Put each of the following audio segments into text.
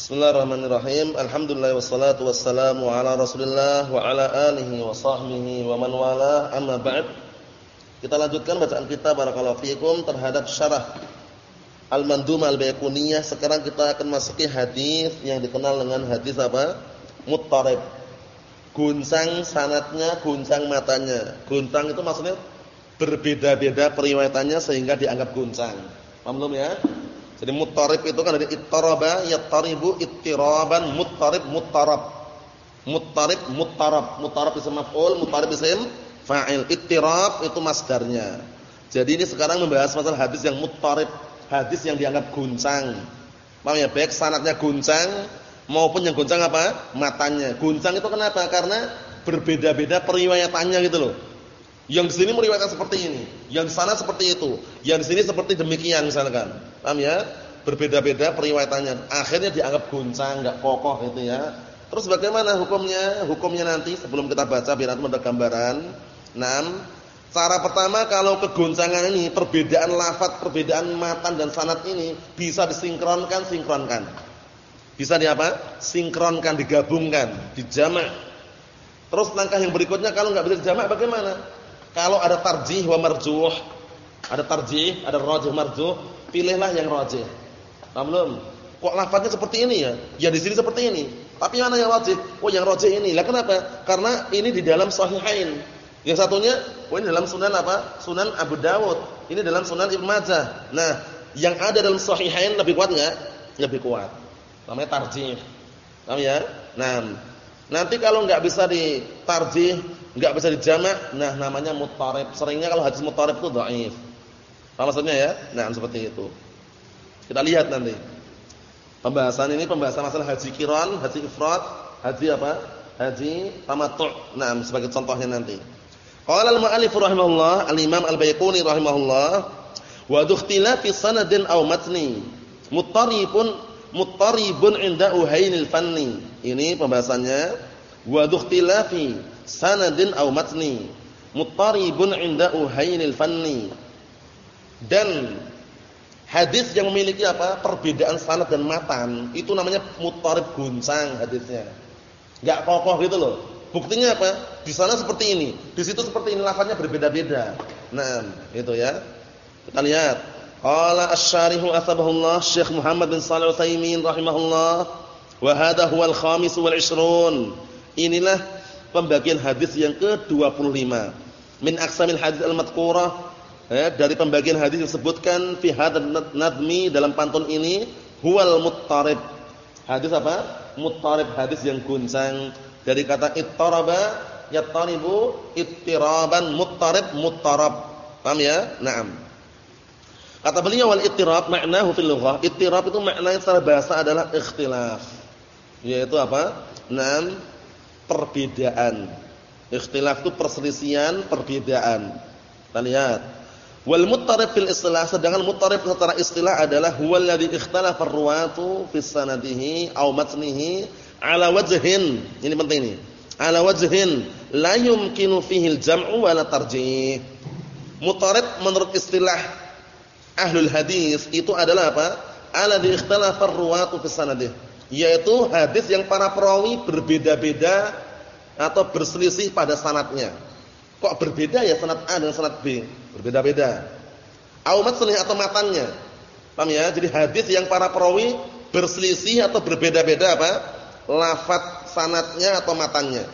Bismillahirrahmanirrahim. Alhamdulillah wassalatu wassalamu ala Rasulillah wa ala alihi wa sahbihi wa man wala. Amma ba'd. Kita lanjutkan bacaan kita barakallahu fikum terhadap syarah Al-Mandumah Al-Baiquniyah. Sekarang kita akan masuki hadis yang dikenal dengan hadis apa? Muttarib. Guncang sanatnya, guncang matanya. Guncang itu maksudnya berbeda-beda periwayatannya sehingga dianggap guncang. Paham belum ya? Jadi muttarib itu kan dari ittaraba yattaribu ittiraban muttarib muttarab. Muttarib muttarab. Muttarab isim maf'ul, muttarib isim fa'il. Ittirab itu masdarnya. Jadi ini sekarang membahas masalah hadis yang muttarib, hadis yang dianggap guncang. Paham ya? Baik sanatnya guncang maupun yang guncang apa? Matanya. Guncang itu kenapa? Karena berbeda-beda periwayatannya gitu loh. Yang di sini meriwayatkan seperti ini, yang di sana seperti itu, yang di sini seperti demikian misalkan. Paham ya? Berbeda-beda periwayatannya. Akhirnya dianggap guncang, enggak kokoh gitu ya. Terus bagaimana hukumnya? Hukumnya nanti sebelum kita baca biar nanti ada gambaran. 6. Cara pertama kalau kegoncangan ini perbedaan lafaz, perbedaan matan dan sanad ini bisa disinkronkan, sinkronkan. Bisa di apa? Sinkronkan, digabungkan, dijamak. Terus langkah yang berikutnya kalau enggak bisa dijamak bagaimana? Kalau ada tarjih wa marjuh, ada tarjih, ada rajih marjuh, pilihlah yang rajih. Paham belum? Kok lafaznya seperti ini ya? Ya di sini seperti ini. Tapi mana yang rajih? Oh, yang rajih ini. Lah kenapa? Karena ini di dalam sahihain. Yang satunya, oh ini dalam sunan apa? Sunan Abu Dawud. Ini dalam sunan Ibnu Majah. Nah, yang ada dalam sahihain lebih kuat enggak? Lebih kuat. Namanya tarjih. Paham ya? Nah, nanti kalau enggak bisa ditarjih enggak bisa dijamak, nah namanya muttarib. Seringnya kalau hadis muttarib itu dhaif. Apa maksudnya ya? Nah, seperti itu. Kita lihat nanti. Pembahasan ini pembahasan masalah haji kiran, haji ifrad, haji apa? Haji tamattu'. Nah, sebagai contohnya nanti. Qala al-mu'allif rahimahullah, al-Imam al-Baiquni rahimahullah, wa dukhtilafi sanadin aw matni. Muttaribun muttaribun inda uhainil fanni. Ini pembahasannya wa dukhtilafi sanadin aw matni muttaribun 'inda uhainil fanni. Dan hadis yang memiliki apa? Perbedaan sanad dan matan itu namanya muttarib guncang hadisnya. Enggak kokoh gitu loh. Buktinya apa? Di sana seperti ini di situ seperti ini lafaznya berbeda-beda. Nah itu ya. Kita lihat. Qala asy-syarihu asbahullah Syekh Muhammad bin Shalih Al-Utsaimin rahimahullah wa hadha huwal khamis wal 20 inilah pembagian hadis yang ke-25 min aqsamil hadis al-madhkurah ya, dari pembagian hadis yang disebutkan fi nadmi dalam pantun ini huwal muttarib. Hadis apa? Muttarib hadis yang guncang. Dari kata ittaraba yattaribu ittiraban muttarib muttarab. Paham ya? Na'am. Kata beliau wal ittirab maknahu fil lughah. Ittirab itu maknanya secara bahasa adalah ikhtilaf. Yaitu apa? Na'am perbedaan. Ikhtilaf itu perselisihan, perbedaan. Kita lihat. Wal muttarib fil istilah sedangkan muttarib secara istilah adalah huwal ladzi ikhtalafa ar-ruwatu fi sanadihi aw matnihi ala wajhin. Ini penting ini. Ala wajhin la yumkinu fihi al-jam'u wa la tarjih. Muttarib menurut istilah ahlul hadis itu adalah apa? Alladzi ikhtalafa ar-ruwatu fi sanadihi yaitu hadis yang para perawi berbeda-beda atau berselisih pada sanatnya. Kok berbeda ya sanat A dan sanat B? Berbeda-beda. Aumat selih atau matannya. Paham ya? Jadi hadis yang para perawi berselisih atau berbeda-beda apa? Lafat sanatnya atau matannya.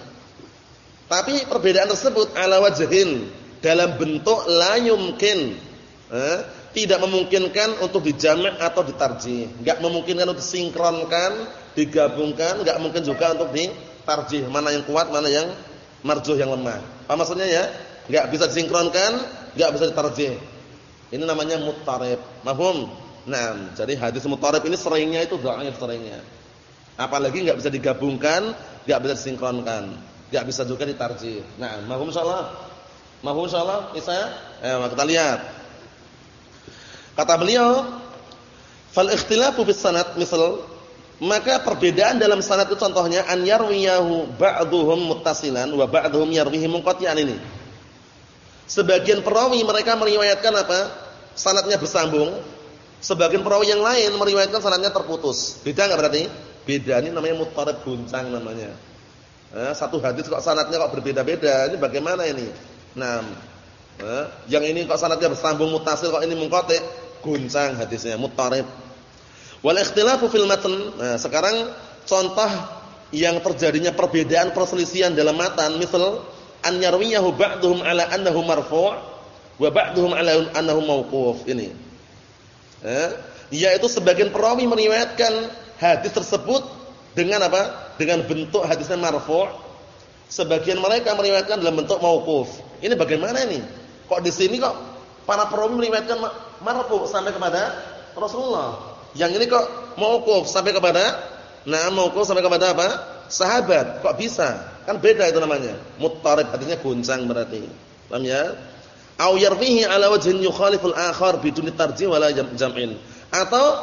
Tapi perbedaan tersebut ala wajhin dalam bentuk la yumkin. Eh? Tidak memungkinkan untuk dijamak atau ditarjih, enggak memungkinkan untuk disinkronkan, digabungkan, enggak mungkin juga untuk ditarjih, mana yang kuat, mana yang marjuh yang lemah. Apa maksudnya ya? Enggak bisa disinkronkan, enggak bisa ditarjih. Ini namanya muttarib. Mahum? Nah, jadi hadis muttarib ini seringnya itu dhaif seringnya. Apalagi enggak bisa digabungkan, enggak bisa disinkronkan, enggak bisa juga ditarjih. Nah, mahum insyaallah. Mahum insyaallah? Bisa? Eh, kita lihat. Kata beliau, fal ikhtilafu fis sanad misal maka perbedaan dalam sanad itu contohnya an yarwiyahu ba'dhum muttasilan wa ba'dhum yarwihi munqati'an ini. Sebagian perawi mereka meriwayatkan apa? Sanadnya bersambung. Sebagian perawi yang lain meriwayatkan sanadnya terputus. Beda enggak berarti? Beda ini namanya muttarib guncang namanya. Eh, satu hadis kok sanatnya kok berbeda-beda. Ini bagaimana ini? Nah, yang ini kok sanatnya bersambung mutasil kok ini mengkotek, guncang hadisnya muttarib. Wal ikhtilafu fil matan. Nah, sekarang contoh yang terjadinya perbedaan perselisihan dalam matan, misal an yarwiyahu ba'dhum ala annahu marfu' wa ba'dhum ala annahu mauquf. Ini. Eh, yaitu sebagian perawi meriwayatkan hadis tersebut dengan apa? Dengan bentuk hadisnya marfu'. Sebagian mereka meriwayatkan dalam bentuk mauquf. Ini bagaimana ini? Kok di sini kok para perawi meriwayatkan marfu' sampai kepada Rasulullah. Yang ini kok mauquf sampai kepada Nah, mauquf sampai kepada apa? Sahabat. Kok bisa? Kan beda itu namanya. Muttarib artinya goncang berarti. Paham ya? Au yarfihi ala wajhin yukhaliful akhar biduni tarjih wala jam'in. Atau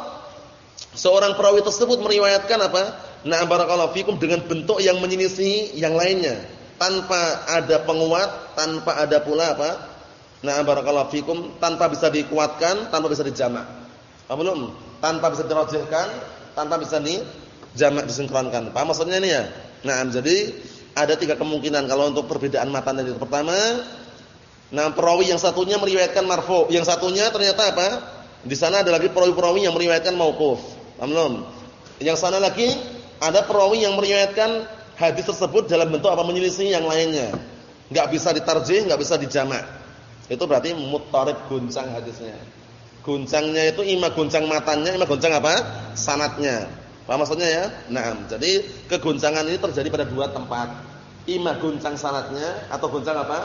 seorang perawi tersebut meriwayatkan apa? Nah, barakallahu fikum dengan bentuk yang menyelisihi yang lainnya, tanpa ada penguat, tanpa ada pula apa? Nah, barakallahu fikum tanpa bisa dikuatkan, tanpa bisa dijamak. Apa belum? Tanpa bisa dirajihkan, tanpa bisa di jamak disinkronkan. Paham maksudnya ini ya? Nah, jadi ada tiga kemungkinan kalau untuk perbedaan matan itu. Pertama, nah perawi yang satunya meriwayatkan marfu, yang satunya ternyata apa? Di sana ada lagi perawi-perawi yang meriwayatkan mauquf. Paham belum? Yang sana lagi ada perawi yang meriwayatkan hadis tersebut dalam bentuk apa menyelisih yang lainnya. Enggak bisa ditarjih, enggak bisa dijamak. Itu berarti muttarib guncang hadisnya. Guncangnya itu ima guncang matanya, ima guncang apa? Sanatnya. Paham maksudnya ya? Nah, jadi kegoncangan ini terjadi pada dua tempat. Ima goncang sanatnya atau goncang apa?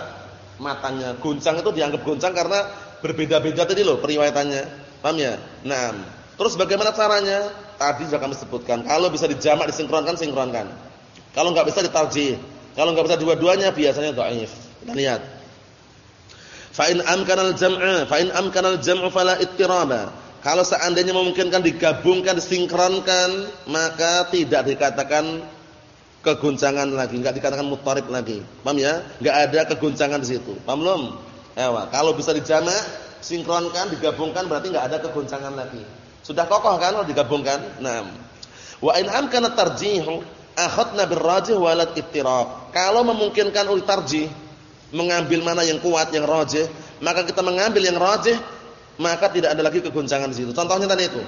Matanya. Goncang itu dianggap goncang karena berbeda-beda tadi loh periwayatannya. Paham ya? Nah, terus bagaimana caranya? Tadi sudah kami sebutkan. Kalau bisa dijamak, disinkronkan, sinkronkan. Kalau enggak bisa ditarjih. Kalau enggak bisa dua-duanya biasanya dhaif. Kita lihat. Fa in amkana al-jam'a, fa in amkana al-jam'u fala ittiraba. Kalau seandainya memungkinkan digabungkan, disinkronkan, maka tidak dikatakan keguncangan lagi, enggak dikatakan mutarib lagi. Paham ya? Enggak ada keguncangan di situ. Paham belum? Ewa, kalau bisa dijamak, sinkronkan, digabungkan berarti enggak ada keguncangan lagi. Sudah kokoh kan kalau digabungkan? Nah. Wa in amkana tarjihu akhadna birrajih walad ittirab. Kalau memungkinkan ul tarjih, mengambil mana yang kuat, yang rajih, maka kita mengambil yang rajih maka tidak ada lagi kegoncangan di situ. Contohnya tadi itu.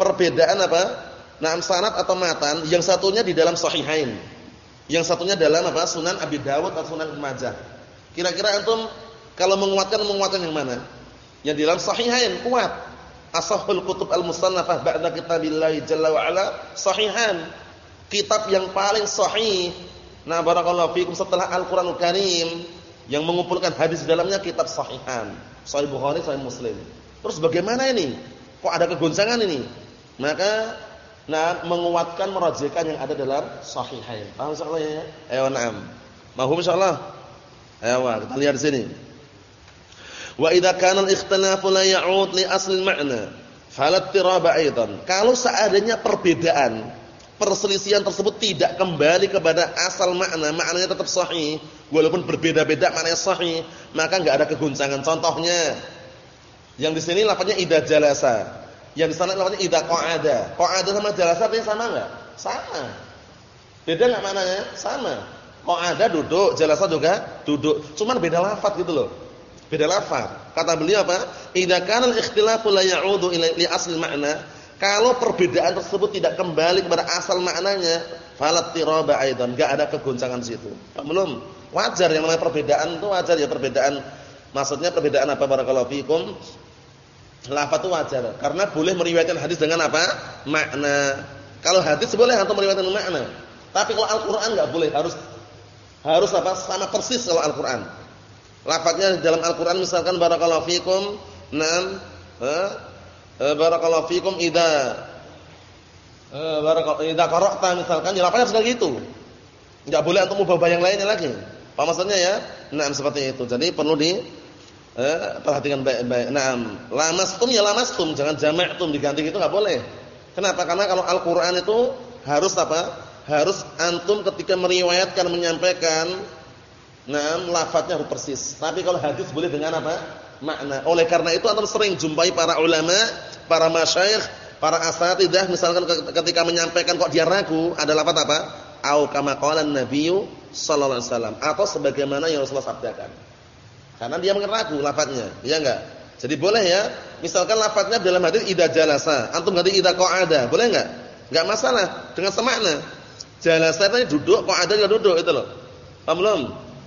Perbedaan apa? Naam sanad atau matan, yang satunya di dalam sahihain. Yang satunya dalam apa? Sunan Abi Dawud atau Sunan Majah. Kira-kira antum kalau menguatkan menguatkan yang mana? Yang di dalam sahihain kuat. Asahul kutub al-musannafah ba'da kitabillahi jalla wa ala sahihan. Kitab yang paling sahih. Nah, barakallahu fikum setelah Al-Qur'anul Karim yang mengumpulkan hadis di dalamnya kitab sahihan. Sahih Bukhari, Sahih Muslim. Terus bagaimana ini? Kok ada kegoncangan ini? Maka nah menguatkan merajihkan yang ada dalam sahihain. Paham insyaallah ya? Ayo na'am. Mahum insyaallah? Ayo kita lihat di sini. Wa idza kana al-ikhtilafu la ya'ud li asli al-ma'na, fala tiraba aidan. Kalau seandainya perbedaan perselisihan tersebut tidak kembali kepada asal makna, maknanya tetap sahih, walaupun berbeda-beda maknanya sahih, maka enggak ada keguncangan. Contohnya yang di sini lafaznya idza jalasa. Yang di sana lafaznya idza qa'ada. Qa'ada sama jalasa artinya sama enggak? Sama. Beda enggak maknanya? Sama. Qa'ada duduk, jalasa juga duduk. Cuman beda lafaz gitu loh. Beda lafaz. Kata beliau apa? Idza kana al-ikhtilafu la ya'udu ila li asli makna. Kalau perbedaan tersebut tidak kembali kepada asal maknanya, falat tiraba aidan, enggak ada kegoncangan di situ. Belum. Wajar yang namanya perbedaan itu wajar ya perbedaan. Maksudnya perbedaan apa barakallahu fikum? Lafaz itu wajar karena boleh meriwayatkan hadis dengan apa? makna. Kalau hadis boleh atau meriwayatkan makna. Tapi kalau Al-Qur'an enggak boleh, harus harus apa? sama persis kalau Al-Qur'an. Lafaznya dalam Al-Qur'an misalkan barakallahu fikum, nam, eh, barakallahu fikum idza eh, barakallahu idza qara'ta misalkan ya lafaznya sudah gitu. Enggak boleh untuk mubah yang lainnya lagi. Apa maksudnya ya? Nah, seperti itu. Jadi perlu di eh, perhatikan baik-baik. Naam, lamastum ya lamastum, jangan jama'tum diganti itu enggak boleh. Kenapa? Karena kalau Al-Qur'an itu harus apa? Harus antum ketika meriwayatkan menyampaikan Naam, lafadznya harus persis. Tapi kalau hadis boleh dengan apa? Makna. Oleh karena itu antum sering jumpai para ulama, para masyayikh Para asatidah misalkan ketika menyampaikan kok dia ragu, ada lafaz apa? Au kama qala Nabiyyu sallallahu alaihi wasallam atau sebagaimana yang Rasulullah sabdakan. Karena dia ragu lafaznya, ya enggak? Jadi boleh ya, misalkan lafaznya dalam hadis idza jalasa, antum ganti idza qa'ada, boleh enggak? Enggak masalah, dengan semakna. Jalasa itu duduk, qa'ada juga duduk itu loh. Paham belum?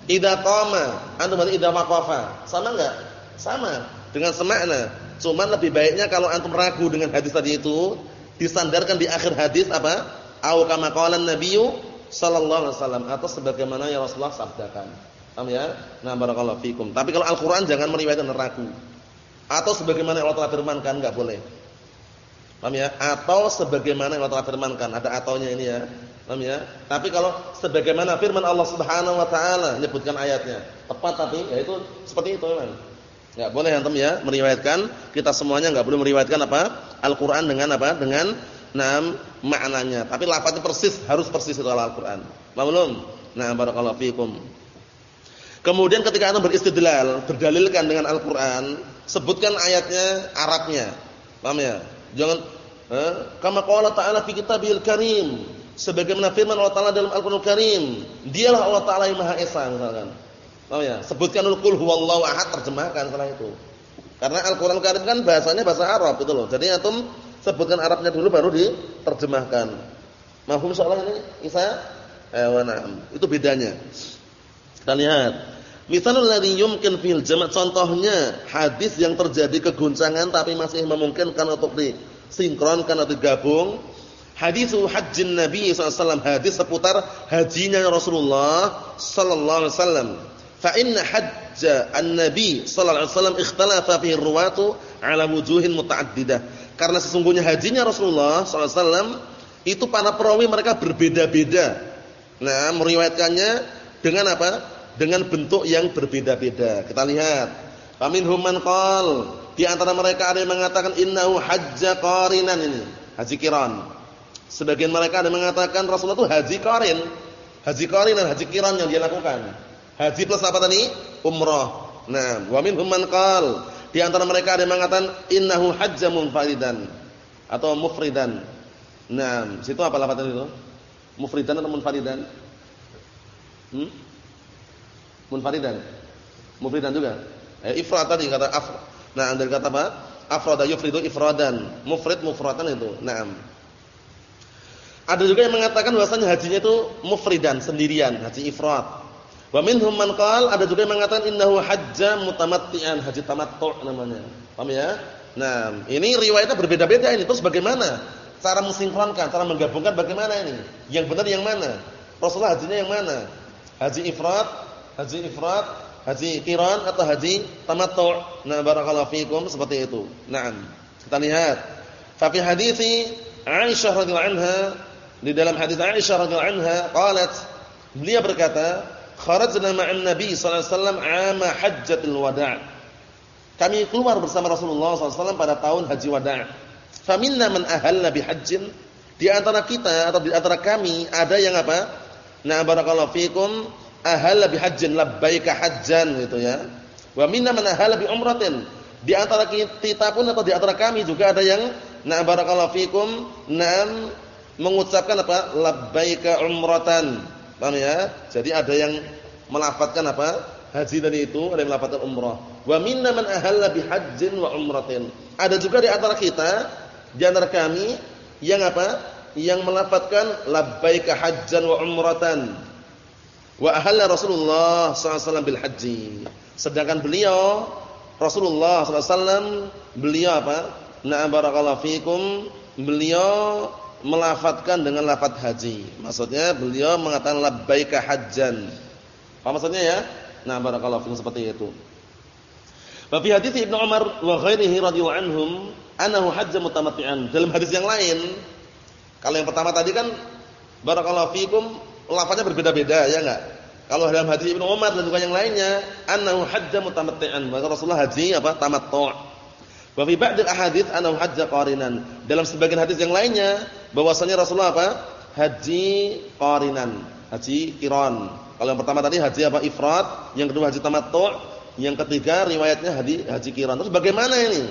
Idza qama, antum ganti idza waqafa. Sama enggak? Sama, dengan semakna. Cuman lebih baiknya kalau antum ragu dengan hadis tadi itu, disandarkan di akhir hadis apa? Au kama qala Nabiyyu sallallahu alaihi wasallam atau sebagaimana yang Rasulullah sabdakan. Paham ya? Nah, barakallahu fikum. Tapi kalau Al-Qur'an jangan meriwayatkan ragu. Atau sebagaimana yang Allah telah firmankan enggak boleh. Paham ya? Atau sebagaimana yang Allah telah firmankan. Ada ataunya ini ya. Paham ya? Tapi kalau sebagaimana firman Allah Subhanahu wa taala menyebutkan ayatnya, tepat tapi ya itu seperti itu memang. Enggak boleh antum ya meriwayatkan, kita semuanya enggak boleh meriwayatkan apa? Al-Qur'an dengan apa? Dengan enam maknanya. Tapi lafaznya persis, harus persis itu Al-Qur'an. Paham Nah, barakallahu fikum. Kemudian ketika antum beristidlal, berdalilkan dengan Al-Qur'an, sebutkan ayatnya Arabnya. Paham ya? Jangan eh, kama qala ta'ala fi kitabil karim. Sebagaimana firman Allah Taala dalam Al-Qur'an Karim, dialah Allah Taala yang Maha Esa misalkan. Tahu ya? Sebutkan qul huwallahu ahad terjemahkan setelah itu. Karena Al-Qur'an Karim kan bahasanya bahasa Arab itu loh. Jadi antum sebutkan Arabnya dulu baru diterjemahkan. Mahfum soal ini Isa? Eh, na'am. Itu bedanya. Kita lihat. Misalul ladzi yumkin fil jama' contohnya hadis yang terjadi keguncangan tapi masih memungkinkan untuk disinkronkan atau digabung. Hadisu hajjin Nabi SAW hadis seputar hajinya Rasulullah sallallahu alaihi wasallam an-nabi sallallahu alaihi wasallam ikhtalafa fihi ruwatu ala wujuhin mutaaddidah karena sesungguhnya hajinya Rasulullah wasallam itu para perawi mereka berbeda-beda. Nah meriwayatkannya dengan apa? Dengan bentuk yang berbeda-beda. Kita lihat. Faminhum man qal. Di antara mereka ada yang mengatakan innahu hajja qarinan. Ini haji kiran sebagian mereka ada yang mengatakan Rasulullah itu haji qarin haji qarinan haji kiran yang dia lakukan. Haji plus apa tadi? Umrah. Nah, wa minhum man di antara mereka ada yang mengatakan innahu hajja munfaridan atau mufridan. Nah, situ apa lafaznya itu? Mufridan atau munfaridan? Hmm? Munfaridan. Mufridan juga. Eh, ifrad tadi kata af. Nah, dari kata apa? Afrada yufridu ifradan. Mufrid mufradan itu. Naam. Ada juga yang mengatakan bahwasanya hajinya itu mufridan, sendirian, haji ifrad. Wa minhum man qala ada juga yang mengatakan innahu hajja mutamatti'an, haji tamattu' namanya. Paham ya? Nah, ini riwayatnya berbeda-beda ini. Terus bagaimana cara mensinkronkan, cara menggabungkan bagaimana ini? Yang benar yang mana? Rasulullah hajinya yang mana? Haji ifrat, haji ifrat, haji qiran atau haji tamattu'? Nah, barakallahu fikum seperti itu. Naam. Kita lihat. Fa fi Aisyah radhiyallahu anha di dalam hadis Aisyah radhiyallahu anha qalat beliau berkata kharajna ma'an Nabi sallallahu alaihi wasallam 'ama hajjatul wada'. Kami keluar bersama Rasulullah SAW pada tahun haji wada'. Faminna man ahalla bihajjin. Di antara kita atau di antara kami ada yang apa? Nah barakallahu fikum ahalla bihajjin labbaika hajjan gitu ya. Wa minna man ahalla bi. Di antara kita pun atau di antara kami juga ada yang nah barakallahu fikum nam mengucapkan apa? Labbaika umratan Paham ya? Jadi ada yang melafatkan apa? Haji tadi itu, ada yang melafatkan umrah. Wa minna man ahalla bihajjin wa umratin. Ada juga di antara kita, di antara kami yang apa? Yang melafatkan labbaika hajjan wa umratan. Wa ahalla Rasulullah SAW bil haji. Sedangkan beliau Rasulullah SAW beliau apa? Na'am barakallahu fikum. Beliau melafatkan dengan lafaz haji. Maksudnya beliau mengatakan labbaika hajjan. Apa maksudnya ya? Nah, barakallahu fikum seperti itu. Wa fi hadits Ibnu Umar wa ghairihi radhiyallahu anhum annahu hajja mutamatti'an. Dalam hadis yang lain, kalau yang pertama tadi kan barakallahu fikum lafaznya berbeda-beda ya enggak? Kalau dalam hadis Ibnu Umar dan juga yang lainnya, annahu hajja mutamatti'an. Maka Rasulullah haji apa? Tamattu'. Wa fi ba'dil ahadits annahu hajja qarinan. Dalam sebagian hadis yang lainnya bahwasanya Rasulullah apa? Haji qarinan, haji qiran. Kalau yang pertama tadi haji apa? Ifrat, yang kedua haji tamattu', yang ketiga riwayatnya haji haji qiran. Terus bagaimana ini?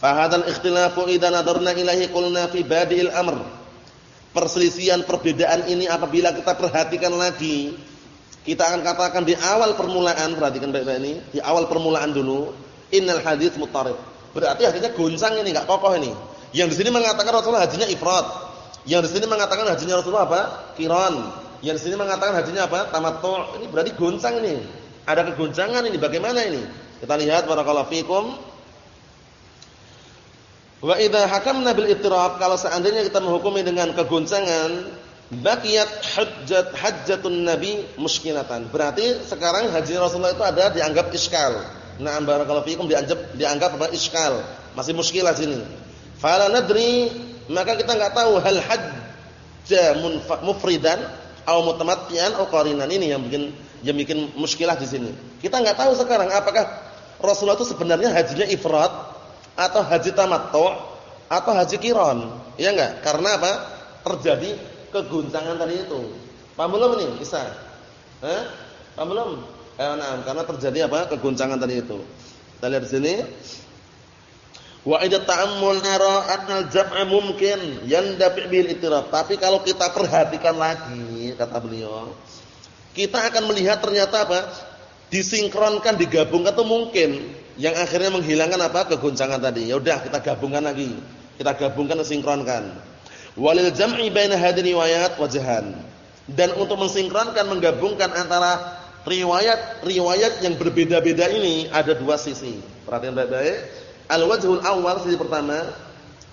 Fahadal ikhtilafu idza nadarna ilahi qulna fi badi'il amr. Perselisihan perbedaan ini apabila kita perhatikan lagi, kita akan katakan di awal permulaan, perhatikan baik-baik ini, di awal permulaan dulu, innal hadits mutarif. Berarti hadisnya goncang ini, enggak kokoh ini. Yang di sini mengatakan Rasulullah hajinya ifrat. Yang di sini mengatakan hajinya Rasulullah apa? Kiran. Yang di sini mengatakan hajinya apa? Tamattu'. Ini berarti goncang ini. Ada kegoncangan ini. Bagaimana ini? Kita lihat barakallahu fikum. Wa idza hakamna bil ittirab kalau seandainya kita menghukumi dengan kegoncangan, baqiyat hujjat hajjatun nabi muskilatan. Berarti sekarang haji Rasulullah itu ada dianggap iskal. Nah, barakallahu fikum dianggap dianggap apa iskal. Masih muskilah sini. Fala nadri, maka kita enggak tahu hal hajja mufridan atau mutamattian atau qarinan ini yang bikin yang bikin muskilah di sini. Kita enggak tahu sekarang apakah Rasulullah itu sebenarnya hajinya ifrat atau haji tamattu atau haji kiron. Ya enggak? Karena apa? Terjadi keguncangan tadi itu. Paham belum ini? Bisa. Eh? Paham belum? Eh, nah, karena terjadi apa? Keguncangan tadi itu. Kita lihat di sini. Wa idza ta'ammul nara anna al-jam'a mumkin yandafi bil ittirab. Tapi kalau kita perhatikan lagi kata beliau, kita akan melihat ternyata apa? Disinkronkan, digabungkan itu mungkin yang akhirnya menghilangkan apa kegoncangan tadi. Ya udah kita gabungkan lagi. Kita gabungkan dan sinkronkan. Walil jam'i baina hadhihi riwayat wajhan. Dan untuk mensinkronkan menggabungkan antara riwayat-riwayat yang berbeda-beda ini ada dua sisi. Perhatian baik-baik. Al-wajhul awal sisi pertama,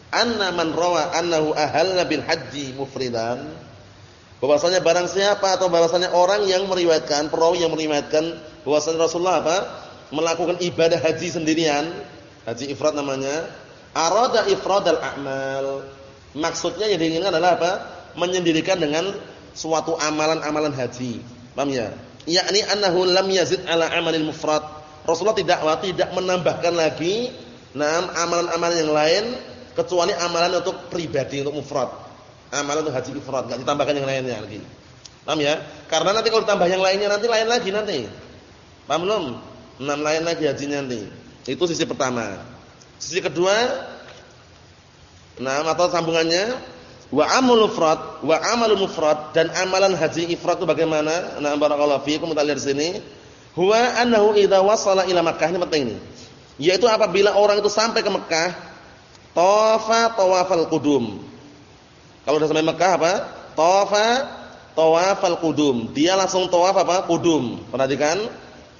anna man rawa annahu ahalla bil haji mufridan. Bahwasanya barang siapa atau bahwasanya orang yang meriwayatkan, perawi yang meriwayatkan bahwasanya Rasulullah apa? melakukan ibadah haji sendirian, haji ifrad namanya, arada ifradal a'mal. Maksudnya yang diinginkan adalah apa? Menyendirikan dengan suatu amalan-amalan haji. Paham ya? Yakni annahu lam yazid ala amalil mufrad. Rasulullah tidak tidak menambahkan lagi enam amalan-amalan yang lain kecuali amalan untuk pribadi untuk mufrad. Amalan untuk haji ifrad, enggak ditambahkan yang lainnya lagi. Paham ya? Karena nanti kalau ditambah yang lainnya nanti lain lagi nanti. Paham belum? Enam lain lagi hajinya nanti. Itu sisi pertama. Sisi kedua, nah atau sambungannya wa amalul mufrad wa amalul mufrad dan amalan haji ifrad itu bagaimana? Nah barakallahu fiikum kita lihat di sini. Huwa annahu idza wasala ila Makkah ini penting ini. Yaitu apabila orang itu sampai ke Mekah, tawafa tawafal qudum. Kalau sudah sampai Mekah apa? Tawafa tawafal qudum. Dia langsung tawaf apa? Qudum. Perhatikan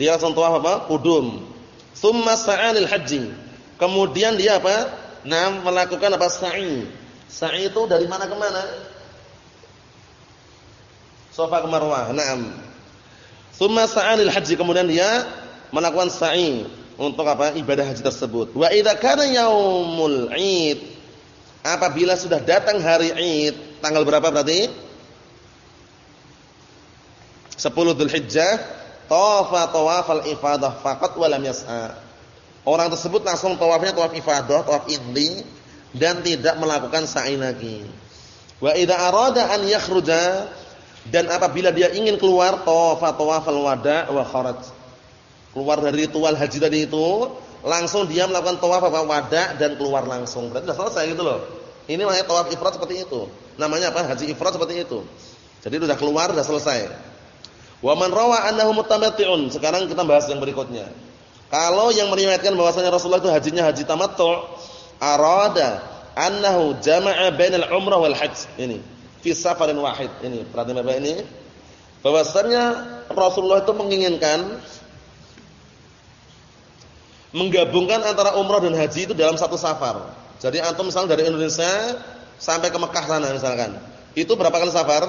dia langsung tawaf apa? Qudum. Tsumma sa'anil haji. Kemudian dia apa? Nah, melakukan apa? Sa'i. Sa'i itu dari mana ke mana? Safa ke Marwah. Naam. Tsumma sa'anil haji. Kemudian dia melakukan sa'i untuk apa? Ibadah haji tersebut. Wa idza kana yaumul 'id. Apabila sudah datang hari Id, tanggal berapa berarti? 10 Dzulhijjah tawafa tawafal ifadah faqat wa lam yas'a. Orang tersebut langsung tawafnya tawaf ifadah, tawaf idli dan tidak melakukan sa'i lagi. Wa idza arada an yakhruja dan apabila dia ingin keluar tawafa tawafal wada' wa kharaj. Keluar dari ritual haji tadi itu, langsung dia melakukan tawaf apa wada' dan keluar langsung. Berarti sudah selesai gitu loh. Ini namanya tawaf ifrad seperti itu. Namanya apa? Haji ifrad seperti itu. Jadi sudah keluar, sudah selesai. Wa man rawa annahu mutamatti'un. Sekarang kita bahas yang berikutnya. Kalau yang meriwayatkan bahwasanya Rasulullah itu hajinya haji tamattu', arada annahu jama'a bainal umrah wal hajj. Ini fi safarin wahid. Ini perhatian Bapak ini. Bahwasanya Rasulullah itu menginginkan menggabungkan antara umrah dan haji itu dalam satu safar. Jadi antum misalnya dari Indonesia sampai ke Mekah sana misalkan. Itu berapa kali safar?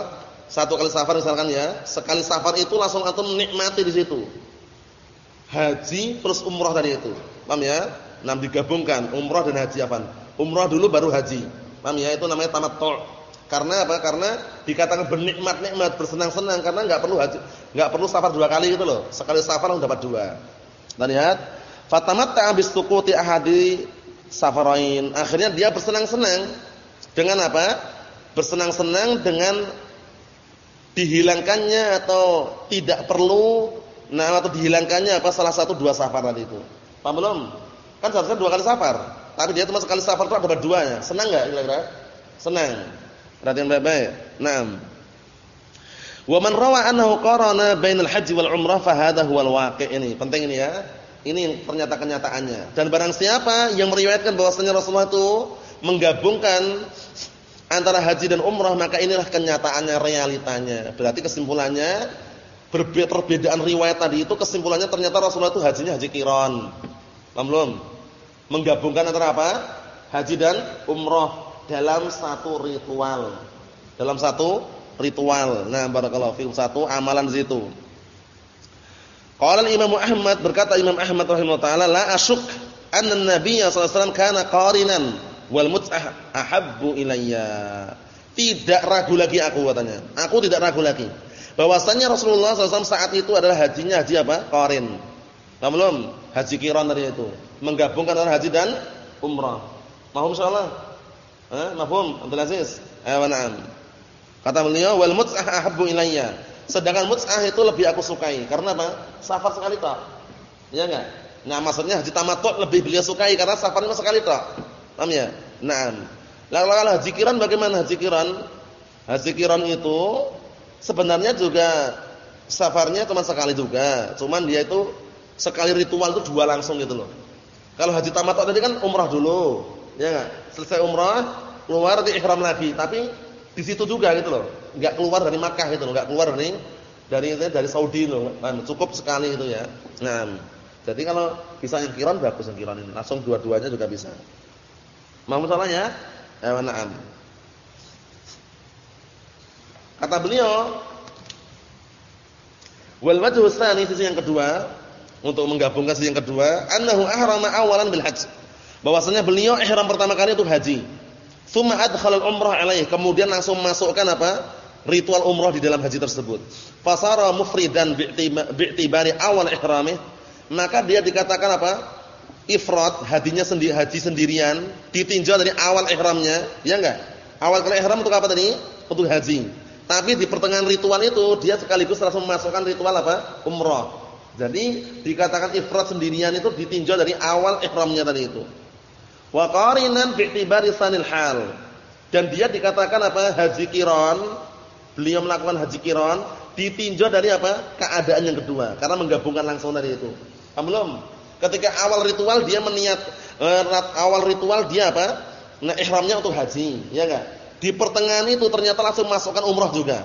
Satu kali safar misalkan ya, sekali safar itu langsung antum menikmati di situ. Haji plus umrah tadi itu. Paham ya? Nah, digabungkan umrah dan haji apa? Umrah dulu baru haji. Paham ya? Itu namanya tamattu'. Karena apa? Karena dikatakan bernikmat-nikmat, bersenang-senang karena enggak perlu haji, enggak perlu safar dua kali gitu loh. Sekali safar langsung dapat dua. Kita lihat, fatamatta bis suquti ahadi safarain. Akhirnya dia bersenang-senang dengan apa? Bersenang-senang dengan dihilangkannya atau tidak perlu nah atau dihilangkannya apa salah satu dua safar tadi itu. Paham belum? Kan seharusnya dua kali safar. tapi dia cuma sekali safar itu ada berdua ya. Senang enggak kira-kira? Senang. Perhatian baik-baik. Naam. Wa man rawa annahu qarana bainal haji wal umrah fa hadha huwal waqi' ini. Penting ini ya. Ini ternyata kenyataannya. Dan barang siapa yang meriwayatkan bahwasanya Rasulullah itu menggabungkan antara haji dan umrah, maka inilah kenyataannya, realitanya. Berarti kesimpulannya perbedaan riwayat tadi itu kesimpulannya ternyata Rasulullah itu hajinya haji kiron. Paham belum? Menggabungkan antara apa? Haji dan umrah dalam satu ritual. Dalam satu ritual. Nah, barakallahu fiikum satu amalan di situ. Qala Imam Ahmad berkata Imam Ahmad rahimahullah taala la asyuk anna an-nabiy sallallahu alaihi wasallam kana qarinan wal mut'ah ahabbu ilayya. Tidak ragu lagi aku katanya. Aku tidak ragu lagi. Bahwasanya Rasulullah SAW saat itu adalah hajinya haji apa? Qarin. Nah, belum? Haji kiran tadi itu. Menggabungkan antara haji dan umrah. Mahum insyaallah? Eh, mahum Abdul Aziz? Eh, na'am. Kata beliau wal mut'ah ahabbu ilayya. Sedangkan mut'ah itu lebih aku sukai. Karena apa? Safar sekali tok. Iya enggak? Nah, maksudnya haji tamattu lebih beliau sukai karena safarnya sekali tok. Paham ya? Naam. Lalu kalau haji kiran bagaimana haji kiran? Haji kiran itu sebenarnya juga safarnya cuma sekali juga. Cuman dia itu sekali ritual itu dua langsung gitu loh. Kalau haji tamattu tadi kan umrah dulu. Ya enggak? Selesai umrah, keluar di ihram lagi. Tapi di situ juga gitu loh. Enggak keluar dari Makkah gitu loh, enggak keluar dari dari dari Saudi loh. Nah, cukup sekali itu ya. Nah, jadi kalau bisa yang kiron bagus yang kiron ini. Langsung dua-duanya juga bisa. Mau masalahnya? Eh, na'am. Kata beliau, wal wajhu tsani sisi yang kedua untuk menggabungkan sisi yang kedua, annahu ahrama awalan bil hajj. Bahwasanya beliau ihram pertama kali itu haji. Tsumma adkhala al-umrah alaih, kemudian langsung masukkan apa? Ritual umrah di dalam haji tersebut. Fasara mufridan bi'tibari awal ihramih, maka dia dikatakan apa? Ifrat, hadinya sendiri haji sendirian, ditinjau dari awal ihramnya, ya enggak? Awal kali ihram untuk apa tadi? Untuk haji. Tapi di pertengahan ritual itu dia sekaligus langsung memasukkan ritual apa? Umrah. Jadi dikatakan ifrat sendirian itu ditinjau dari awal ihramnya tadi itu. Wa qarinan bi'tibari sanil hal. Dan dia dikatakan apa? Haji kiron. Beliau melakukan haji kiron ditinjau dari apa? Keadaan yang kedua. Karena menggabungkan langsung dari itu. Paham belum? Ketika awal ritual dia meniat eh, awal ritual dia apa? Nah, ihramnya untuk haji, ya enggak? Di pertengahan itu ternyata langsung masukkan umrah juga.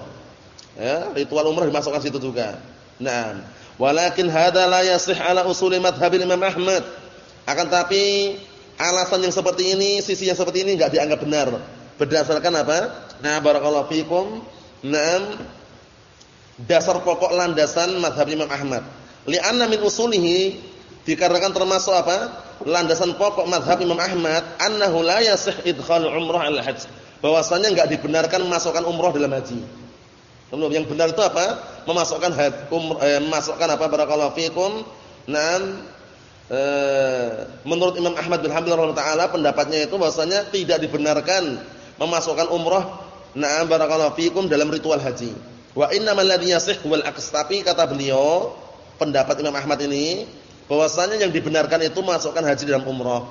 Ya, ritual umrah dimasukkan situ juga. Nah, walakin hadza la yasih ala usuli madhhabil Imam Ahmad. Akan tapi alasan yang seperti ini, sisi yang seperti ini enggak dianggap benar. Berdasarkan apa? Nah, barakallahu fikum. Naam. Dasar pokok landasan mazhab Imam Ahmad. Li'anna min usulihi dikarenakan termasuk apa? Landasan pokok mazhab Imam Ahmad annahu la yasih idkhal umrah al hajj. Bahwasanya enggak dibenarkan memasukkan umrah dalam haji. Yang benar itu apa? Memasukkan haji, umrah, eh, memasukkan apa barakallahu fikum? Naam Eh, menurut Imam Ahmad bin Hanbal rahimahullah pendapatnya itu bahwasanya tidak dibenarkan memasukkan umrah na'am barakallahu fikum dalam ritual haji. Wa innamal ladzi yasih wal aqs tapi kata beliau pendapat Imam Ahmad ini bahwasanya yang dibenarkan itu masukkan haji dalam umrah.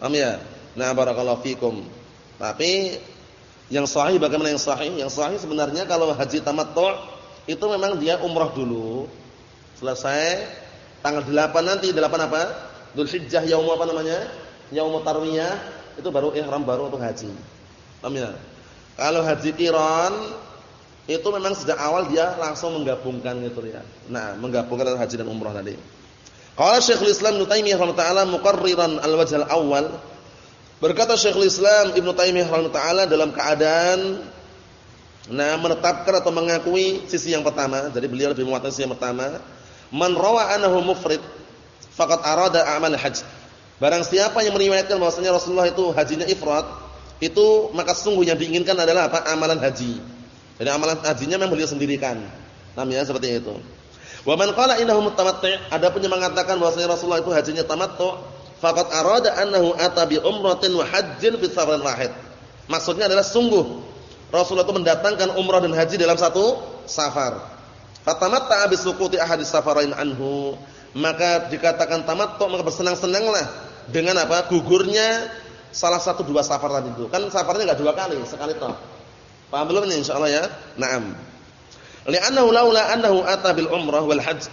Paham ya? Nah barakallahu fikum. Tapi yang sahih bagaimana yang sahih? Yang sahih sebenarnya kalau haji tamattu itu memang dia umrah dulu. Selesai Tanggal 8 nanti 8 apa? Dzulhijjah yaum apa namanya? Yaum tarwiyah itu baru ihram baru untuk haji. Paham ya? Kalau haji qiran itu memang sejak awal dia langsung menggabungkan gitu ya. Nah, menggabungkan haji dan umrah tadi. Qala Syekhul Islam Ibnu Taimiyah rahimahullah muqarriran al-wajh al-awwal Berkata Syekhul Islam Ibnu Taimiyah rahimahullah dalam keadaan nah menetapkan atau mengakui sisi yang pertama. Jadi beliau lebih menguatkan sisi yang pertama Man rawa annahu mufrid faqad arada a'mal haji. Barang siapa yang meriwayatkan bahwasanya Rasulullah itu hajinya ifrat, itu maka sungguh yang diinginkan adalah apa? Amalan haji. Jadi amalan hajinya memang beliau sendirikan. Namanya seperti itu. Wa man qala innahu mutamatti', ada pun yang mengatakan bahwasanya Rasulullah itu hajinya tamattu', faqad arada annahu ata bi umratin wa hajjin fi safarin wahid. Maksudnya adalah sungguh Rasulullah itu mendatangkan umrah dan haji dalam satu safar. Fatamatta bi suquti ahadis safarain anhu. Maka dikatakan tamattu maka bersenang-senanglah dengan apa? Gugurnya salah satu dua safar tadi itu. Kan safarnya enggak dua kali, sekali toh. Paham belum ini insyaallah ya? Naam. Li'annahu laula annahu ata bil umrah wal hajj.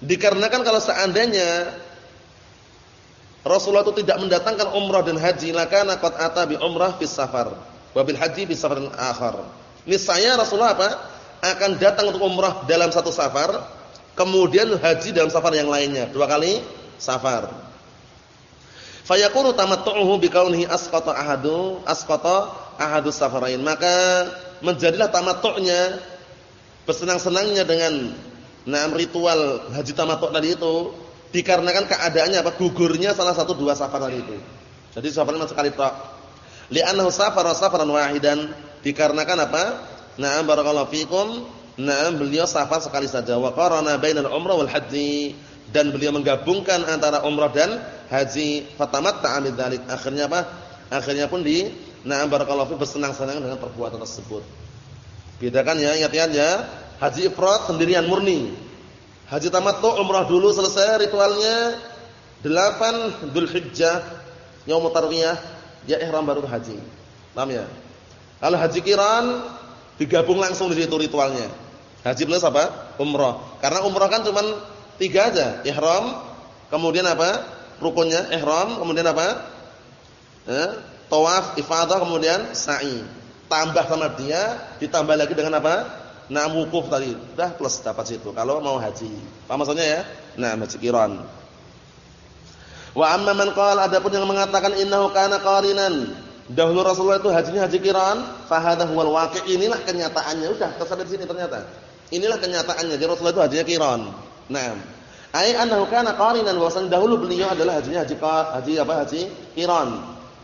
Dikarenakan kalau seandainya Rasulullah itu tidak mendatangkan umrah dan haji, lakana qad ata bi umrah fis safar wa bil haji bi safarin akhar. Niscaya Rasulullah apa? akan datang untuk umrah dalam satu safar, kemudian haji dalam safar yang lainnya, dua kali safar. Fayaqulu tamattu'uhu bikaunihi asqata ahadu asqata ahadus safarain. Maka menjadilah tamattu'nya bersenang-senangnya dengan nam ritual haji tamattu' tadi itu dikarenakan keadaannya apa gugurnya salah satu dua safar tadi itu. Jadi safarnya sekali tok. Li'annahu safara safaran wahidan dikarenakan apa? Na'am barakallahu fikum. Na'am beliau safar sekali saja wa qarana bainal umrah wal haji dan beliau menggabungkan antara umrah dan haji fatamatta amid dzalik. Akhirnya apa? Akhirnya pun di na'am barakallahu bersenang-senang dengan perbuatan tersebut. Bedakan ya ingat-ingat ya? Haji ifrad sendirian murni. Haji tamattu umrah dulu selesai ritualnya. 8 Dzulhijjah yaum tarwiyah dia ihram baru haji. Paham ya? Kalau haji kiran digabung langsung di situ ritualnya. Haji plus apa umrah. Karena umrah kan cuman Tiga aja, ihram, kemudian apa? Rukunnya ihram, kemudian apa? Eh, tawaf, ifadah, kemudian sa'i. Tambah sama dia, ditambah lagi dengan apa? Nah, wukuf tadi. Dah plus dapat situ kalau mau haji. Paham maksudnya ya? Nah, haji kiran. Wa amma man qala adapun yang mengatakan innahu kana qarinan. Dahulu Rasulullah itu hajinya haji kiran, fa hadha huwal waqi'. Inilah kenyataannya. Udah, tersampai di sini ternyata. Inilah kenyataannya. Jadi Rasulullah itu hajinya kiran. Nah, ai annahu kana qarinan bahwasan dahulu beliau adalah hajinya haji haji apa haji qiran.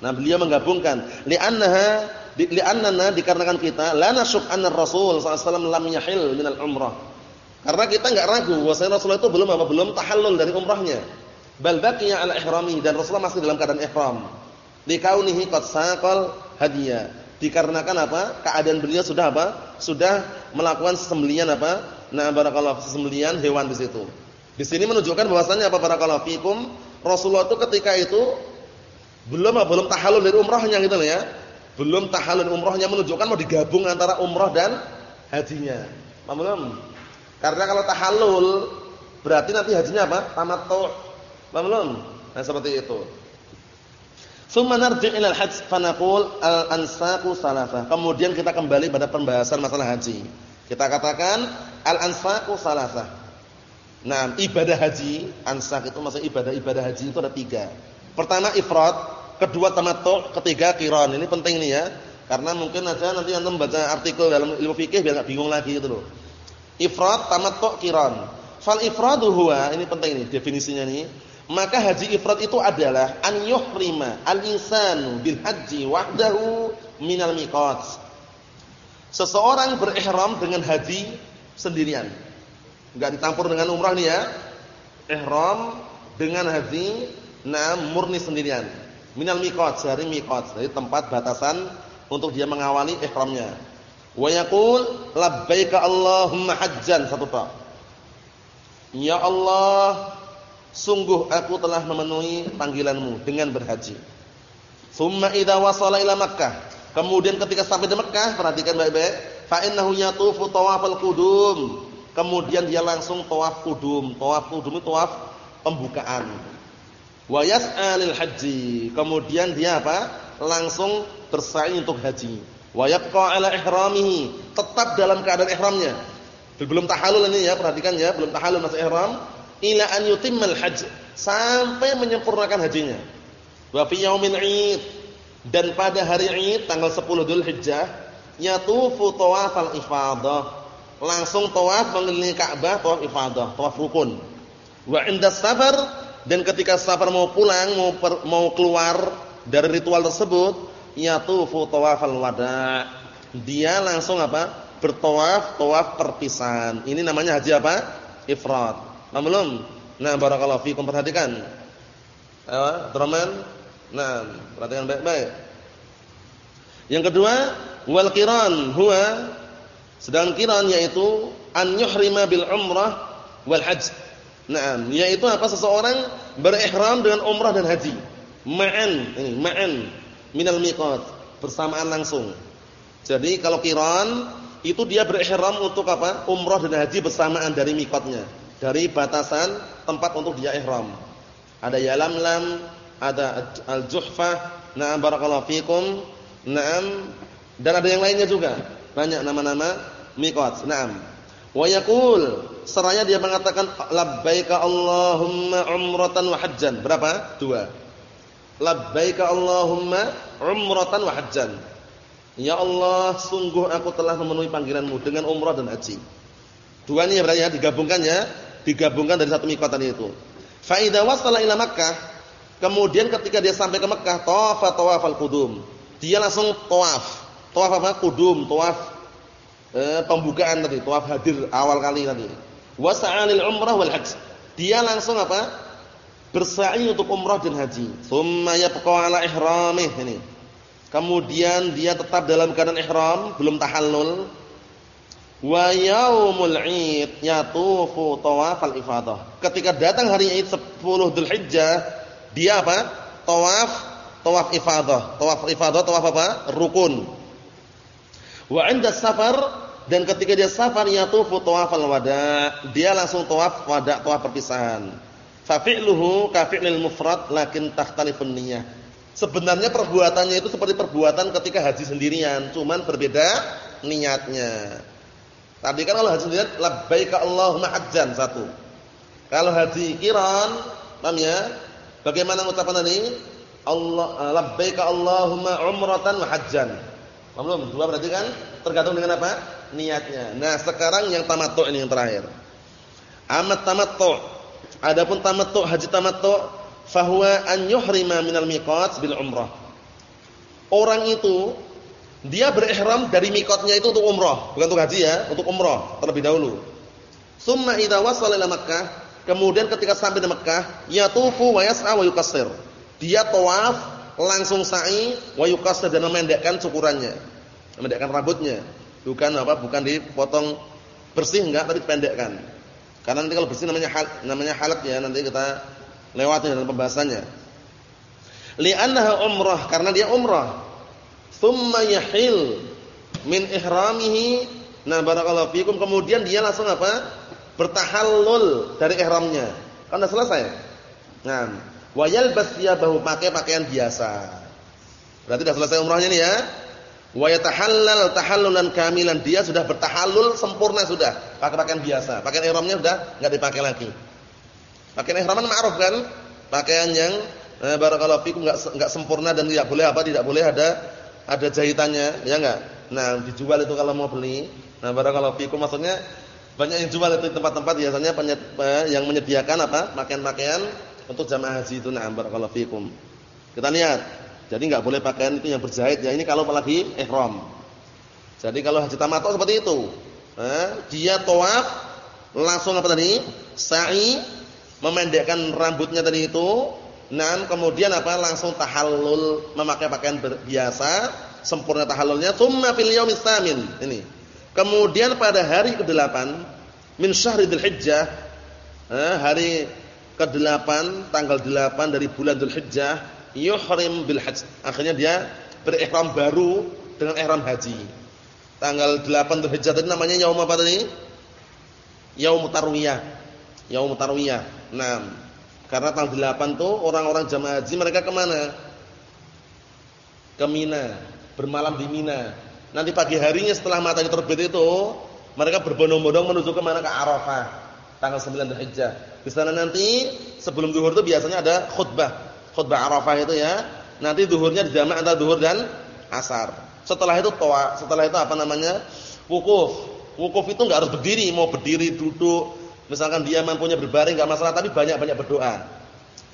Nah, beliau menggabungkan li'annaha li'annana dikarenakan kita la nasyuk anna Rasul sallallahu alaihi wasallam lam yahil umrah. Karena kita enggak ragu bahwasanya Rasulullah itu belum apa belum tahallul dari umrahnya. Bal baqiya ala ihrami dan Rasulullah masih dalam keadaan ihram. Likaunihi qad saqal hadiya. Dikarenakan apa? Keadaan beliau sudah apa? Sudah melakukan sembelian apa? Nah, barakallahu sembelian hewan di situ. Di sini menunjukkan bahwasannya apa barakallahu fikum, Rasulullah itu ketika itu belum belum tahallul dari umrahnya gitu loh ya. Belum tahallul umrahnya menunjukkan mau digabung antara umrah dan hajinya. Paham belum? Karena kalau tahallul berarti nanti hajinya apa? Tamattu. Paham belum? Nah, seperti itu. Tsumma narji' ila al-hajj fa naqul al-ansaqu salafah. Kemudian kita kembali pada pembahasan masalah haji. Kita katakan al-ansaqu salasah. Nah, ibadah haji, ansak itu maksudnya ibadah-ibadah haji itu ada tiga. Pertama ifrat, kedua tamattu, ketiga qiran. Ini penting nih ya. Karena mungkin aja nanti antum baca artikel dalam ilmu fikih biar enggak bingung lagi gitu loh. Ifrat, tamattu, qiran. Fal ifradu huwa, ini penting nih definisinya nih. Maka haji ifrat itu adalah an yuhrima al-insanu bil haji wahdahu minal miqat Seseorang berihram dengan haji sendirian. Enggak ditampur dengan umrah nih ya. Ihram dengan haji nah murni sendirian. Minal miqat, dari miqat, dari tempat batasan untuk dia mengawali ihramnya. Wa yaqul labbaika Allahumma hajjan satu tak. Ya Allah, sungguh aku telah memenuhi panggilanmu dengan berhaji. Summa idza wasala ila Makkah Kemudian ketika sampai di Mekah, perhatikan baik-baik, fa innahu yatufu tawafal qudum. Kemudian dia langsung tawaf qudum. Tawaf qudum itu tawaf pembukaan. Wa yas'a lil haji. Kemudian dia apa? Langsung bersa'i untuk haji. Wa yabqa ala ihramihi, tetap dalam keadaan ihramnya. Belum tahallul ini ya, perhatikan ya, belum tahallul masih ihram ila an yutimmal hajj, sampai menyempurnakan hajinya. Wa fi yaumil 'id dan pada hari Id tanggal 10 Dzulhijjah yatufu tawafal ifadah. Langsung tawaf mengelilingi Ka'bah, tawaf ifadah, tawaf rukun. Wa inda safar dan ketika safar mau pulang, mau per, mau keluar dari ritual tersebut, yatufu tawafal wada. Dia langsung apa? Bertawaf, tawaf perpisahan. Ini namanya haji apa? Ifrad. Nah, belum? Nah, barakallahu fikum perhatikan. Ayo, Abdurrahman. Nah, perhatikan baik-baik. Yang kedua, wal qiran huwa sedang qiran yaitu an yuhrima bil umrah wal hajj. Naam, yaitu apa? Seseorang berihram dengan umrah dan haji. Ma'an, ini ma'an minal miqat, bersamaan langsung. Jadi kalau kiran itu dia berihram untuk apa? Umrah dan haji bersamaan dari miqatnya, dari batasan tempat untuk dia ihram. Ada Yalamlam, ada Al-Juhfah, na'am barakallahu fikum. Naam, dan ada yang lainnya juga. Banyak nama-nama miqat. Naam. Wa yaqul seraya dia mengatakan labbaika Allahumma umratan wa hajjan. Berapa? Dua. Labbaika Allahumma umratan wa hajjan. Ya Allah, sungguh aku telah memenuhi panggilanmu dengan umrah dan haji. Dua ini berarti ya digabungkan ya, digabungkan dari satu miqatan itu. Fa idza wasala ila Makkah, kemudian ketika dia sampai ke Mekah, tawafa tawafal qudum. Dia langsung tawaf. Tawaf apa? Qudum, tawaf eh, pembukaan tadi, tawaf hadir awal kali tadi wasa'alil umrah wal hajj. Dia langsung apa? Bersa'i untuk umrah dan haji. Tsumma yabqa ala ihramih ini. Kemudian dia tetap dalam keadaan ihram, belum tahallul. Wa yaumul 'id yatufu tawafal ifadah. Ketika datang hari Id 10 Dzulhijjah, dia apa? Tawaf tawaf ifadah. Tawaf ifadah tawaf apa? Rukun. Wa 'inda safar dan ketika dia safar yatufu tawafal wada, dia langsung tawaf wada, tawaf perpisahan. Fa fi'luhu ka fi'lil mufrad lakin takhtalifun niyyah. Sebenarnya perbuatannya itu seperti perbuatan ketika haji sendirian, cuman berbeda niatnya. Tadi kan kalau haji sendirian labbaika Allahumma hajjan satu. Kalau haji kiran, paham ya? Bagaimana ucapan tadi? Allah labbaika Allahumma umratan wa hajjan. Paham Dua berarti kan tergantung dengan apa? niatnya. Nah, sekarang yang tamattu ini yang terakhir. Amat tamattu. Adapun tamattu haji tamattu fahuwa an yuhrima minal miqat bil umrah. Orang itu dia berihram dari miqatnya itu untuk umrah, bukan untuk haji ya, untuk umrah terlebih dahulu. Summa idza wasala ila Makkah, kemudian ketika sampai di Makkah, yatufu wa yas'a wa yukassir. Dia tawaf, langsung sa'i wa yukassir dan memendekkan cukurannya. Memendekkan rambutnya. Bukan apa? Bukan dipotong bersih enggak, tapi pendekkan. Karena nanti kalau bersih namanya hal, namanya halak ya, nanti kita lewati dalam pembahasannya. Li'annaha umrah, karena dia umrah. Tsumma yahil min ihramihi. Nah, barakallahu fikum, kemudian dia langsung apa? Bertahallul dari ihramnya. Kan sudah selesai. Nah, wa yalbas thiyabahu pakai pakaian biasa. Berarti sudah selesai umrahnya nih ya. Wa yatahallal tahallulan kamilan dia sudah bertahallul sempurna sudah pakai pakaian biasa. Pakaian ihramnya sudah enggak dipakai lagi. Pakaian ihraman ma'ruf kan? Pakaian yang eh, barakallahu fikum enggak enggak sempurna dan tidak boleh apa tidak boleh ada ada jahitannya ya enggak nah dijual itu kalau mau beli. Nah barakallahu fikum maksudnya banyak yang jual itu tempat-tempat biasanya eh, yang menyediakan apa? Pakaian-pakaian untuk jamaah haji itu nah barakallahu fikum kita lihat jadi nggak boleh pakaian itu yang berjahit ya. Ini kalau apalagi ihram. Jadi kalau haji tamattu seperti itu. Eh, dia tawaf langsung apa tadi? Sa'i memendekkan rambutnya tadi itu. Nan kemudian apa? Langsung tahallul memakai pakaian biasa, sempurna tahallulnya. Tsumma fil yaumis tsamin. Ini. Kemudian pada hari ke-8 min syahri Dzulhijjah, eh, hari ke-8 tanggal 8 dari bulan Dzulhijjah yuhrim bil hajj. Akhirnya dia berihram baru dengan ihram haji. Tanggal 8 Dzulhijjah tadi namanya yaum apa tadi? Yaum tarwiyah. Yaum tarwiyah. Nah, karena tanggal 8 tuh orang-orang jamaah haji mereka ke mana? Ke Mina, bermalam di Mina. Nanti pagi harinya setelah matahari terbit itu, mereka berbondong-bondong menuju ke mana? Ke Arafah. Tanggal 9 Dzulhijjah. Di sana nanti sebelum zuhur itu biasanya ada khutbah khutbah Arafah itu ya. Nanti duhurnya dijamak antara duhur dan asar. Setelah itu toa, setelah itu apa namanya? Wukuf. Wukuf itu enggak harus berdiri, mau berdiri, duduk. Misalkan dia mampunya berbaring enggak masalah, tapi banyak-banyak berdoa.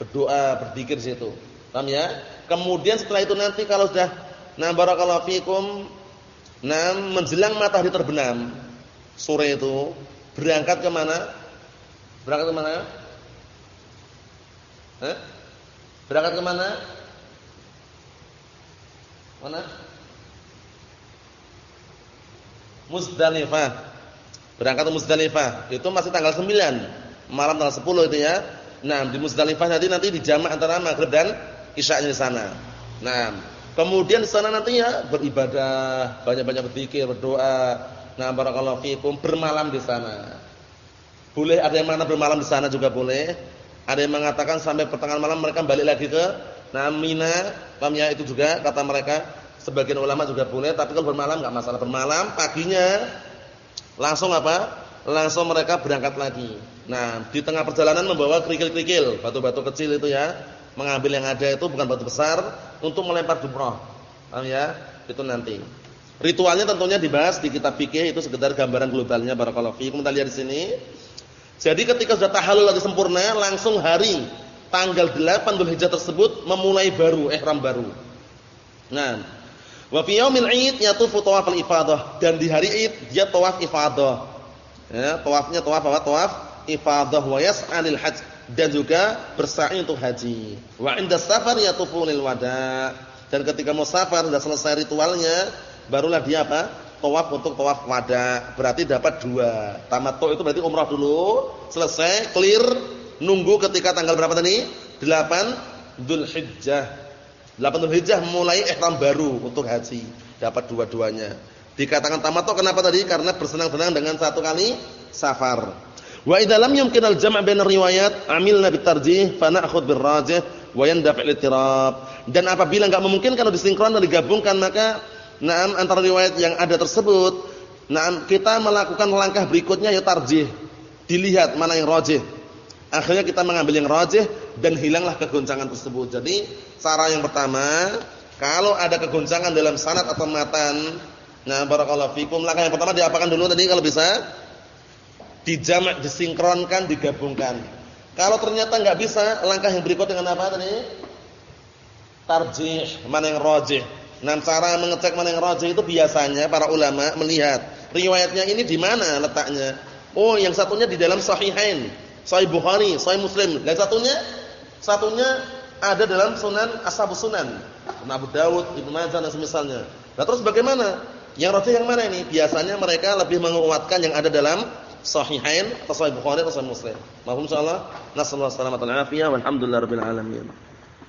Berdoa, berzikir di situ. Paham ya? Kemudian setelah itu nanti kalau sudah nah barakallahu fikum nah menjelang matahari terbenam sore itu berangkat ke mana? Berangkat ke mana? Hah? Berangkat ke mana? Mana? Muzdalifah. Berangkat ke Muzdalifah. Itu masih tanggal 9. malam tanggal 10 itu ya. Nah, di Muzdalifah nanti nanti dijamak antara maghrib dan isya di sana. Nah, kemudian di sana nanti ya beribadah, banyak-banyak berzikir, berdoa. Nah, barakallahu fikum bermalam di sana. Boleh ada yang mana bermalam di sana juga boleh. Ada yang mengatakan sampai pertengahan malam mereka balik lagi ke Mina, ya itu juga kata mereka. Sebagian ulama juga boleh, tapi kalau bermalam enggak masalah. Bermalam paginya langsung apa? Langsung mereka berangkat lagi. Nah, di tengah perjalanan membawa kerikil-kerikil, batu-batu kecil itu ya mengambil yang ada itu bukan batu besar untuk melempar jumrah. Paham ya? Itu nanti. Ritualnya tentunya dibahas di kitab fikih itu sekedar gambaran globalnya barakallahu fiikum. Kita lihat di sini. Jadi ketika sudah tahallul lagi sempurna, langsung hari tanggal 8 Dzulhijjah tersebut memulai baru ihram baru. Nah, wa fi yaumil 'id yatufu tawaf al-ifadah dan di hari Id dia tawaf ifadah. Ya, tawafnya tawaf apa? Tawaf ifadah wa yas'alil hajj dan juga bersa'i untuk haji. Wa 'inda safar yatufunil wada. Dan ketika mau safar sudah selesai ritualnya, barulah dia apa? Tawaf untuk tawaf wada. Berarti dapat dua. Tamattu itu berarti umrah dulu, selesai, clear, nunggu ketika tanggal berapa tadi? 8 Dzulhijjah. 8 Dzulhijjah mulai ihram baru untuk haji. Dapat dua-duanya. Dikatakan tamattu kenapa tadi? Karena bersenang-senang dengan satu kali safar. Wa idza lam yumkin al-jam' bain riwayat amilna bitarjih fa na'khudh birrajih wa yandafi' al-ittirab. Dan apabila enggak memungkinkan untuk disinkron dan digabungkan maka na'am antara riwayat yang ada tersebut, na'am kita melakukan langkah berikutnya ya tarjih. Dilihat mana yang rajih. Akhirnya kita mengambil yang rajih dan hilanglah kegoncangan tersebut. Jadi cara yang pertama, kalau ada kegoncangan dalam sanad atau matan, nah barakallahu fikum, langkah yang pertama diapakan dulu tadi kalau bisa? dijamak, disinkronkan, digabungkan. Kalau ternyata nggak bisa, langkah yang berikut dengan apa tadi? Tarjih, mana yang rajih. Nah, cara mengecek mana yang rajih itu biasanya para ulama melihat riwayatnya ini di mana letaknya. Oh, yang satunya di dalam Sahihain, Sahih Bukhari, Sahih Muslim. Dan satunya satunya ada dalam Sunan Ashabus Sunan, Abu Dawud, Ibnu Majah dan semisalnya. Nah, terus bagaimana? Yang rajih yang mana ini? Biasanya mereka lebih menguatkan yang ada dalam sahihain atau sahih Bukhari atau sahih Muslim. Mahum insyaallah. Nasallahu alaihi wasallam wa alhamdulillah rabbil alamin.